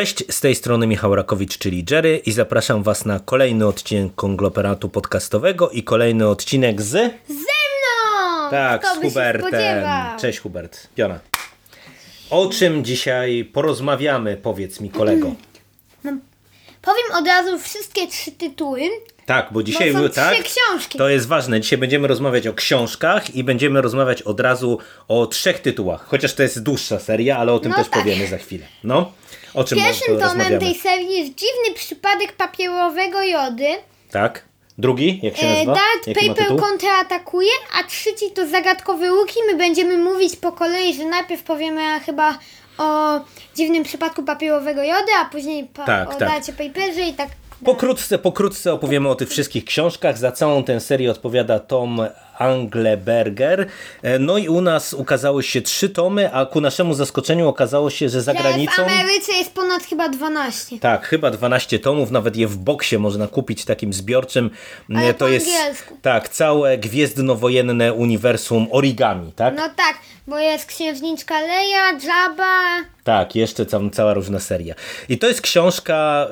Cześć, z tej strony Michał Rakowicz, czyli Jerry i zapraszam Was na kolejny odcinek konglomeratu podcastowego i kolejny odcinek z... Ze mną! Tak, Kto z Hubertem. Cześć Hubert. Piona. O czym dzisiaj porozmawiamy, powiedz mi kolego. Powiem od razu wszystkie trzy tytuły. Tak, bo dzisiaj są były trzy tak. książki. To jest ważne. Dzisiaj będziemy rozmawiać o książkach i będziemy rozmawiać od razu o trzech tytułach. Chociaż to jest dłuższa seria, ale o tym No też tak. powiemy za chwilę. No, o czym Pierwszym tomem tej serii jest dziwny przypadek papierowego jody. Tak. Drugi, jak się E, nazywa? Dart Jaki Paper kontratakuje, a trzeci to zagadkowy łuki. My będziemy mówić po kolei, że najpierw powiemy chyba o dziwnym przypadku papierowego jody, a później Tak, o tak. Darcie Paperze i tak Pokrótce, pokrótce opowiemy o tych wszystkich książkach. Za całą tę serię odpowiada Tom Angleberger. E, No i u nas ukazały się trzy tomy, a ku naszemu zaskoczeniu okazało się, że za Że granicą... w Ameryce jest ponad chyba 12. Tak, chyba 12 tomów, nawet je w boksie można kupić takim zbiorczym. Ale E, to po jest angielsku. tak, całe gwiezdnowojenne uniwersum origami, tak? No tak, bo jest księżniczka Leia, Jabba Tak, jeszcze tam cała różna seria. I to jest książka,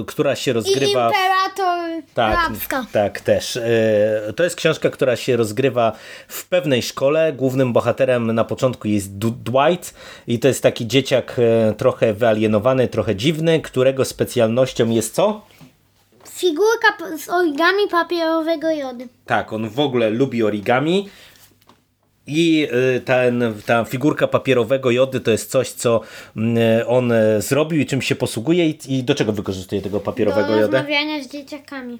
y, która się i rozgrywa... Imperator Tak, Rabska. tak, też. E, To jest książka, która się rozgrywa w pewnej szkole. Głównym bohaterem na początku jest Du- Dwight i to jest taki dzieciak e, trochę wyalienowany, trochę dziwny, którego specjalnością jest co? Figurka z origami papierowego jody. Tak, on w ogóle lubi origami. I y, ten, ta figurka papierowego jody to jest coś, co mm, on e, zrobił i czym się posługuje i, i do czego wykorzystuje tego papierowego Do jodę? rozmawiania z dzieciakami.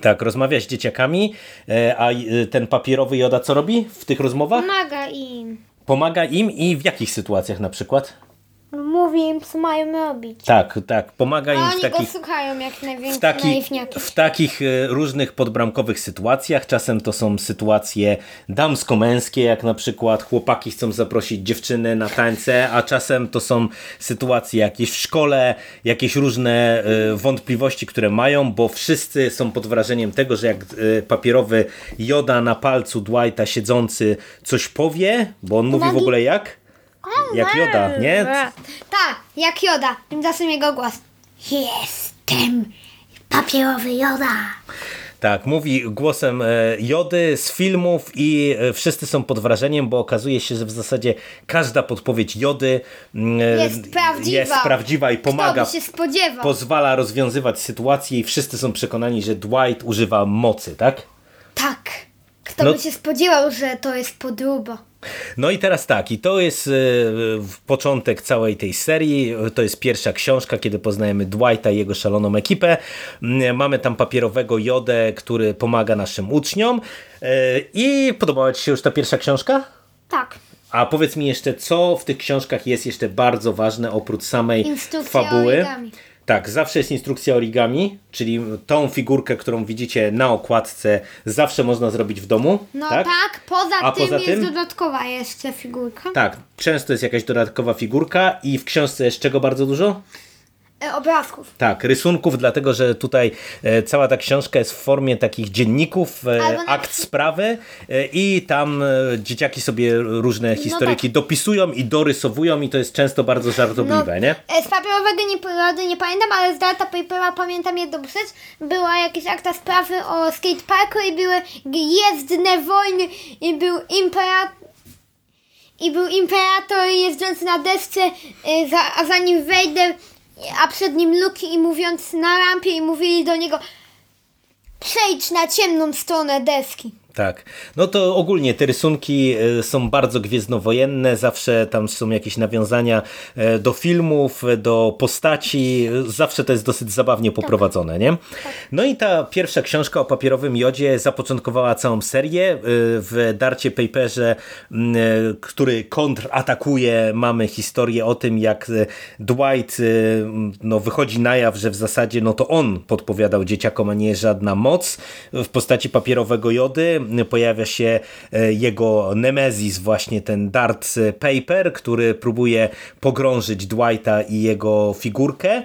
Tak, rozmawia z dzieciakami, e, a y, ten papierowy joda co robi w tych rozmowach? Pomaga im. Pomaga im i w jakich sytuacjach na przykład? Mówi im, co mają robić. Tak, tak, pomaga im A w oni takich, go słuchają jak w, największe taki, w takich e, różnych podbramkowych sytuacjach. Czasem to są sytuacje damsko-męskie, jak na przykład chłopaki chcą zaprosić dziewczyny na tańce, a czasem to są sytuacje jakieś w szkole, jakieś różne e, wątpliwości, które mają, bo wszyscy są pod wrażeniem tego, że jak e, papierowy Joda na palcu Dwighta siedzący coś powie, bo on mówi w ogóle jak? Jak Joda, nie? Tak, jak Joda. Tymczasem jego głos. Jestem papierowy Joda. Tak, mówi głosem e, Jody z filmów i e, wszyscy są pod wrażeniem, bo okazuje się, że w zasadzie każda podpowiedź Jody mm, e, Jest prawdziwa. jest prawdziwa i pomaga, Kto by się spodziewał? pozwala rozwiązywać sytuacje i wszyscy są przekonani, że Dwight używa mocy, tak? Tak. Kto No- by się spodziewał, że to jest podróba? No i teraz tak, i to jest e, początek całej tej serii. To jest pierwsza książka, kiedy poznajemy Dwighta i jego szaloną ekipę. Mm, Mamy tam papierowego Jodę, który pomaga naszym uczniom. E, I podobała Ci się już ta pierwsza książka? Tak. A powiedz mi jeszcze, co w tych książkach jest jeszcze bardzo ważne oprócz samej Instrukcja fabuły? origami. Tak, zawsze jest instrukcja origami, czyli tą figurkę, którą widzicie na okładce, zawsze można zrobić w domu. No tak? tak, poza A tym poza jest tym? dodatkowa jeszcze figurka. Tak, często jest jakaś dodatkowa figurka i w książce jest czego bardzo dużo? E, obrazków. Tak, rysunków, dlatego że tutaj e, cała ta książka jest w formie takich dzienników, e, na akt sprawy i tam dzieciaki sobie różne historyki tak. dopisują i dorysowują i to jest często bardzo żartobliwe, nie? e, Z papierowego nie, nie pamiętam, ale z Data Papera pamiętam jedną rzecz. Była jakieś akta sprawy o skateparku i były jezdne wojny i był imperator i był imperator jeżdżący na desce, za, a za nim Vader, a przed nim Luke i mówiąc na rampie i mówili do niego przejdź na ciemną stronę deski. Tak. No to ogólnie te rysunki e, są bardzo gwiezdnowojenne, zawsze tam są jakieś nawiązania e, do filmów, do postaci, zawsze to jest dosyć zabawnie poprowadzone, nie? No i ta pierwsza książka o papierowym jodzie zapoczątkowała całą serię. E, W Darcie Paperze, który kontratakuje, mamy historię o tym, jak Dwight no, wychodzi na jaw, że w zasadzie no to on podpowiadał dzieciakom, a nie żadna moc w postaci papierowego jody. Pojawia się e, jego nemezis, właśnie ten Dart Paper, który próbuje pogrążyć Dwighta i jego figurkę.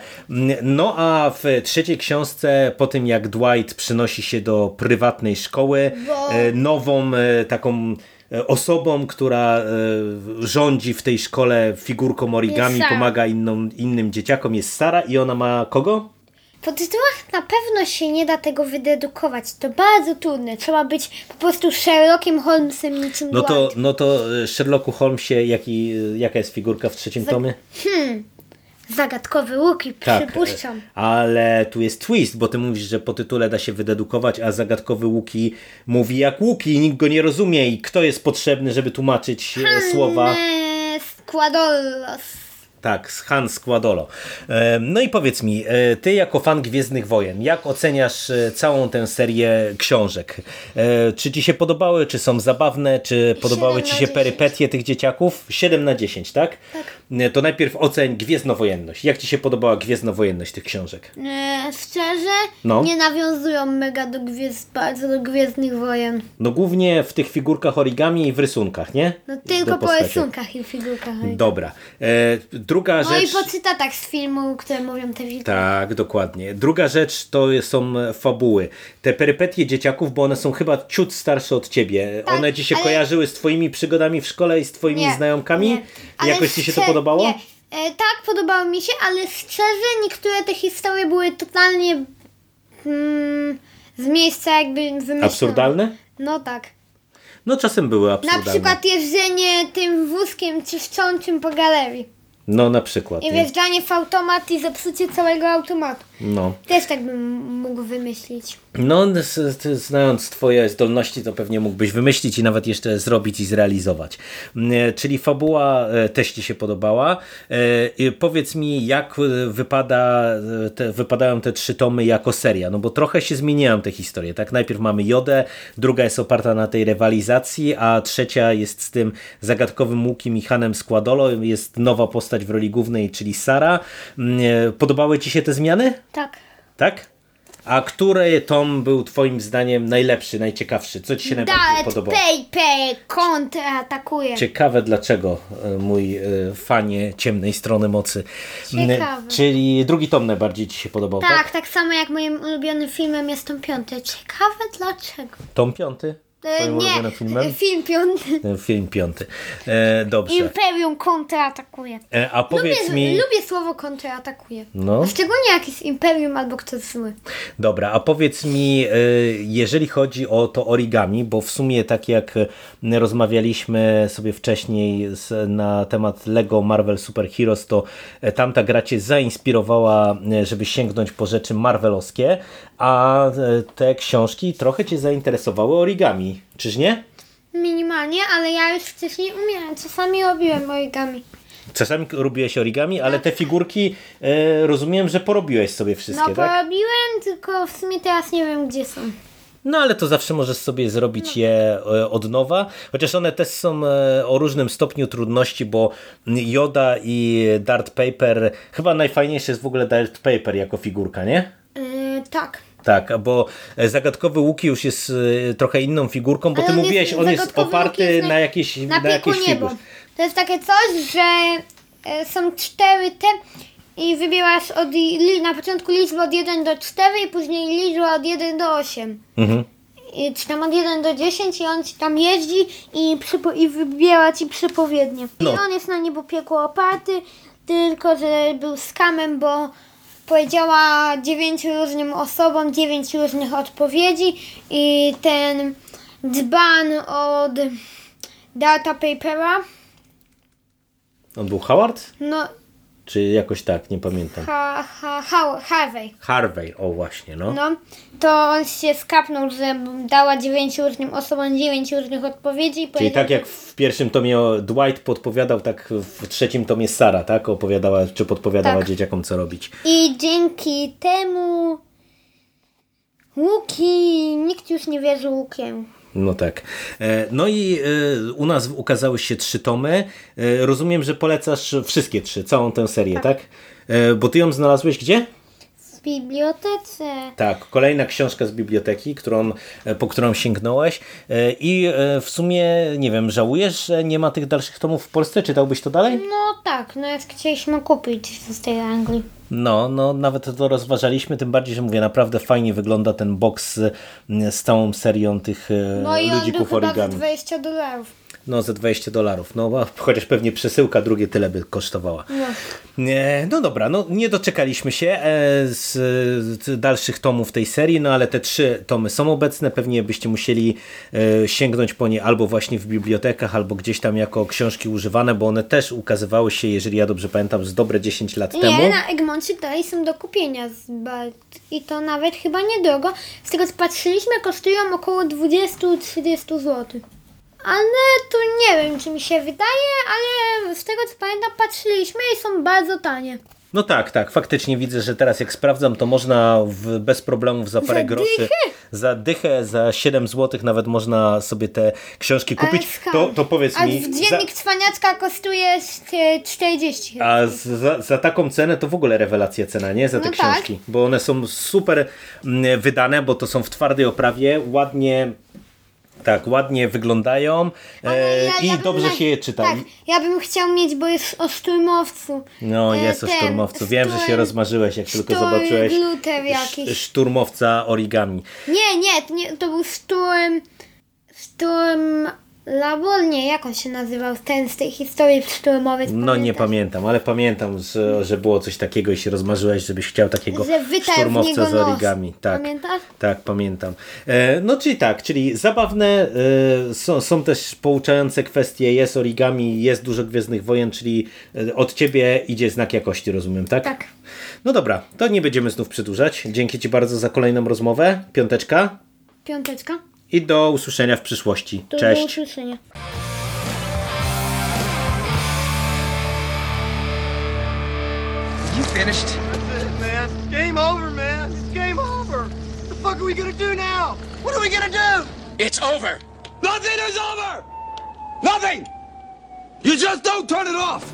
No a w trzeciej książce, po tym jak Dwight przynosi się do prywatnej szkoły, e, nową e, taką osobą, która rządzi w tej szkole figurką origami, pomaga inną, innym dzieciakom, jest Sara i ona ma kogo? Po tytułach na pewno się nie da tego wydedukować. To bardzo trudne. Trzeba być po prostu Sherlockiem Holmesem niczym No to, Dwight. no to e, Sherlocku Holmesie, jaki, jaka jest figurka w trzecim tomie? Zagadkowy Łuki, Tak, przypuszczam. e, ale tu jest twist, bo ty mówisz, że po tytule da się wydedukować, a zagadkowy Łuki mówi jak Łuki i nikt go nie rozumie i kto jest potrzebny, żeby tłumaczyć e, słowa. Squadollos. Tak, z Han Składolo. E, No i powiedz mi, e, ty jako fan Gwiezdnych Wojen, jak oceniasz e, całą tę serię książek? Czy ci się podobały, czy są zabawne, czy podobały ci się 10. perypetie tych dzieciaków? 7 na 10, tak? Tak. To najpierw oceń Gwiezdnowojenność. Jak ci się podobała Gwiezdnowojenność tych książek? Eee, szczerze, No. nie nawiązują mega do gwiezd, bardzo do Gwiezdnych Wojen. No głównie w tych figurkach origami i w rysunkach, nie? No tylko po rysunkach i figurkach. Dobra. E, druga No i rzecz... po cytatach z filmu, które mówią te wilki. Tak, dokładnie. Druga rzecz to są fabuły. Te perypetie dzieciaków, bo one są chyba ciut starsze od ciebie. Tak, one ci się ale- kojarzyły z twoimi przygodami w szkole i z twoimi Nie, znajomkami? nie. I Ale Jakoś ci się to szczer- podobało? Nie. E, tak, podobało mi się, ale szczerze niektóre te historie były totalnie mm, z miejsca jakby wymyślone. Absurdalne? No tak. No czasem były Na absurdalne. przykład jeżdżenie tym wózkiem czyszczącym po galerii. No na przykład. I nie? wjeżdżanie w automat i zepsucie całego automatu. No. Też tak bym mógł wymyślić. No, znając Twoje zdolności, to pewnie mógłbyś wymyślić i nawet jeszcze zrobić i zrealizować. Mm, Czyli fabuła e, też Ci się podobała. E, Powiedz mi, jak e, wypada, e, te, wypadają te trzy tomy jako seria? No bo trochę się zmieniają te historie. Tak, najpierw mamy Jodę, druga jest oparta na tej rywalizacji, a trzecia jest z tym zagadkowym Łukiem i Hanem Składolo. Jest nowa postać w roli głównej, czyli Sara. Mm, e, Podobały Ci się te zmiany? Tak. Tak? A który tom był twoim zdaniem najlepszy, najciekawszy? Co ci się najbardziej Darth podobało? Paper kontratakuje. Ciekawe dlaczego, e, mój e, fanie ciemnej strony mocy. Ciekawe. Czyli drugi tom najbardziej ci się podobał, tak? Tak, tak samo jak moim ulubionym filmem jest tom piąty. Ciekawe dlaczego. Tom piąty? E, Twoim nie, ulubionym filmem? film piąty. E, Film piąty. E, dobrze. Imperium kontraatakuje. E, a powiedz lubię, mi... lubię słowo kontraatakuje. No. Szczególnie jak jest imperium albo ktoś zły. Dobra, a powiedz mi, e, jeżeli chodzi o to origami, bo w sumie tak jak e, rozmawialiśmy sobie wcześniej na temat Lego Marvel Super Heroes, to e, tamta gra cię zainspirowała, e, żeby sięgnąć po rzeczy marvelowskie, a e, te książki trochę cię zainteresowały origami, czyż nie? Minimalnie, ale ja już wcześniej umiałem. Czasami robiłem origami. Czasami robiłeś origami, ale te figurki e, rozumiem, że porobiłeś sobie wszystkie, No tak? porobiłem, tylko w sumie teraz nie wiem gdzie są. No ale to zawsze możesz sobie zrobić je e, od nowa, chociaż one też są e, o różnym stopniu trudności, bo Yoda i Dart Paper, chyba najfajniejszy jest w ogóle Dart Paper jako figurka, nie? Yy, tak. Tak, bo e, zagadkowy Łuki już jest e, trochę inną figurką, bo Ale ty mówiłeś, jest- on jest oparty jest na, na- jakieś, Na, na, piku jakieś niebo. figur. To jest takie coś, że e, są cztery te i wybierasz od, na początku liczbę od 1 do 4 i później liczbę od 1 do 8. Mhm. I, czy tam od 1 do 10 i on ci tam jeździ i, przypo, i wybiera ci przepowiednie. No. I on jest na niebo piekło oparty, tylko że był skamem, bo powiedziała dziewięciu różnym osobom dziewięć różnych odpowiedzi i ten dzban od Data Papera, On był Howard? no Czy jakoś tak, nie pamiętam. ha, ha, ha, Harvey, Harvey, o właśnie, no. no, to on się skapnął, że dała dziewięciu różnym osobom dziewięć różnych odpowiedzi. i Czyli tak jak w pierwszym tomie Dwight podpowiadał, tak w trzecim tomie Sara, tak? Opowiadała, czy podpowiadała Tak. dzieciakom, co robić. I dzięki temu łuki, nikt już nie wierzy łukiem. No tak. E, No i e, u nas ukazały się trzy tomy. E, Rozumiem, że polecasz wszystkie trzy, całą tę serię, tak? E, Bo ty ją znalazłeś gdzie? W bibliotece. Tak, kolejna książka z biblioteki, którą, e, po którą sięgnąłeś. E, I e, w sumie, nie wiem, żałujesz, że nie ma tych dalszych tomów w Polsce? Czytałbyś to dalej? No tak, no jak chcieliśmy kupić z tej Anglii. No, no nawet to rozważaliśmy, tym bardziej, że mówię, naprawdę fajnie wygląda ten box z, całą serią tych e, No i on był ludzików chyba za origami. 20 dolarów. No ze 20 dolarów. No chociaż pewnie przesyłka drugie tyle by kosztowała. Nie, no dobra, no nie doczekaliśmy się e, z, z dalszych tomów tej serii, no ale te trzy tomy są obecne. Pewnie byście musieli e, sięgnąć po nie albo właśnie w bibliotekach, albo gdzieś tam jako książki używane, bo one też ukazywały się, jeżeli ja dobrze pamiętam, z dobre 10 lat temu. Nie, na Egmoncie dalej są do kupienia z. I to nawet chyba niedrogo. Z tego co patrzyliśmy, kosztują około 20-30 zł. Ale tu nie wiem, czy mi się wydaje, ale z tego co pamiętam, patrzyliśmy i są bardzo tanie. No tak, tak, faktycznie widzę, że teraz jak sprawdzam, to można w, bez problemów za parę Za groszy, za dychę, za 7 zł nawet można sobie te książki kupić. To, to powiedz A mi, za, dziennik cwaniacka kosztuje e, 40 chyba. a za, za taką cenę to w ogóle rewelacja cena, nie? Za te No tak. książki, bo one są super mm, wydane, bo to są w twardej oprawie, ładnie... Tak, ładnie wyglądają e, ja- i ja dobrze się je czyta. Tak, ja bym chciał mieć, bo jest o szturmowcu. No, E, jest o ten, szturmowcu. Wiem, że się szturm- rozmarzyłeś, jak tylko szturm zobaczyłeś sz- szturmowca origami. Nie, nie, to, nie, to był Sturm. Sturm. Labor? Nie, jak on się nazywał? Ten z tej historii szturmowej. No nie pamiętam, ale pamiętam, że, że było coś takiego i się rozmarzyłeś, żebyś chciał takiego Że szturmowca z origami. Tak, Pamiętasz? tak, pamiętam. E, no czyli tak, czyli zabawne, e, są, są też pouczające kwestie, jest origami, jest dużo Gwiezdnych Wojen, czyli e, od Ciebie idzie znak jakości, rozumiem, tak? Tak. No dobra, to nie będziemy znów przedłużać. Dzięki Ci bardzo za kolejną rozmowę. Piąteczka Piąteczka. I do usłyszenia w przyszłości. Do Cześć. usłyszenia. You finished? That's it, man. Game over, man. It's game over. What the fuck are we gonna do now? What are we gonna do? It's over. Nothing is over! Nothing! You just don't turn it off!